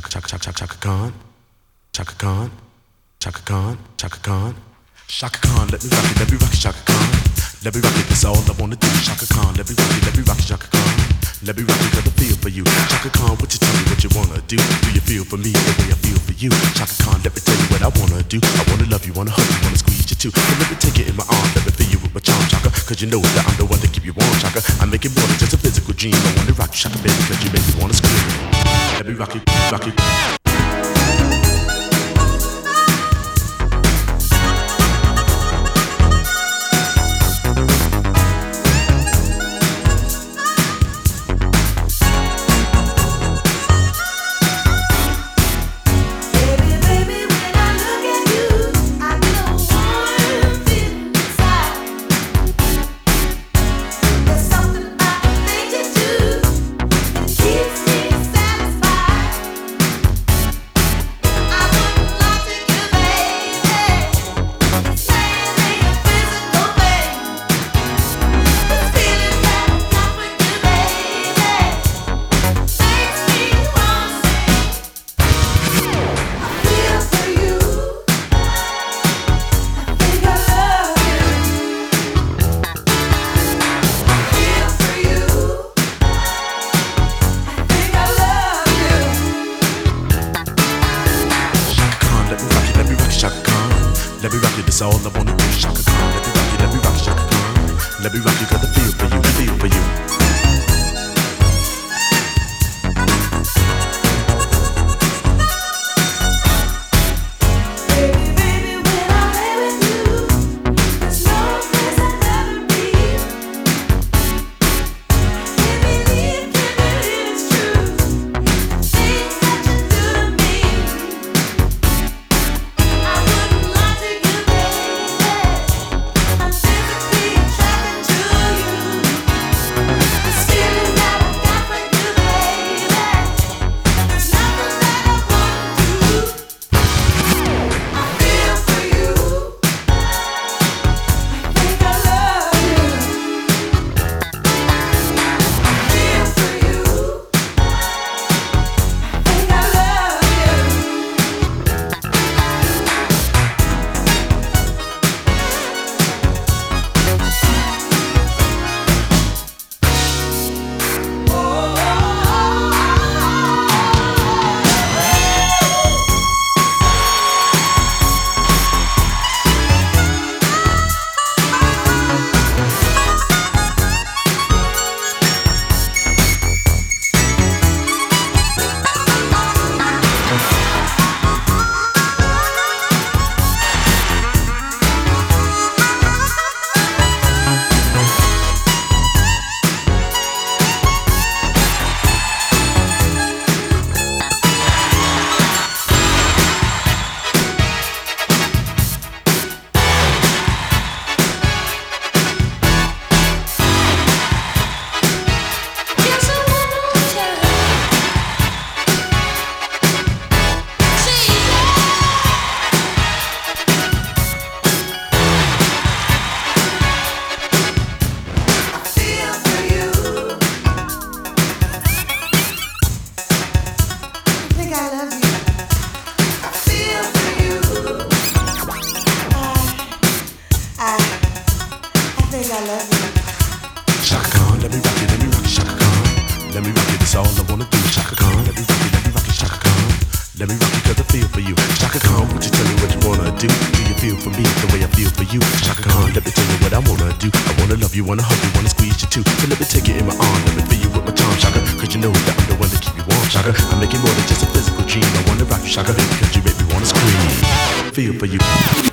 Chaka Chaka Chaka Chaka Chaka Khan, Chaka Khan, Chaka Khan, Chaka Khan, Chaka Khan. Let me rock it, let me rock it, Chaka Khan. Let me rock it, that's all I wanna do. Chaka Khan, let me rock it, let me rock it, Chaka Khan. Let me rock it, got the feel for you. Chaka Khan, what you tell me what you wanna do? Do you feel for me the way I feel for you? Chaka Khan, let me tell you what I wanna do. I wanna love you, wanna hug you, wanna squeeze you too. So let me take it in my arms, let me feel you with my charm, Chaka. Cause you know that I'm the one to keep you warm, Chaka. I make it more than just a physical dream. I wanna rock you, Chaka, baby, cause you make. Let me all I wanna do. Chaka Khan, let me rock it, let me rock Chaka Khan. Let me rock it, got the feel for you, feel for you. You. Chaka let me rock it, let me rock it, Chaka. Let me rock it, that's all I wanna do. Chaka let me rock it, let me rock it, Chaka. Let me rock it, I feel for you. Chaka Khan, you tell me what you wanna do? Do you feel for me the way I feel for you? Chaka let me tell you what I wanna do. I wanna love you, wanna hug you, wanna squeeze you too. So let me take it in my arm, let me feel you with my charm, Chaka. You know that I'm the one to keep you warm, Chaka. I make it more than just a physical dream. I wanna rock you, Chaka, you make me wanna scream. Feel for you.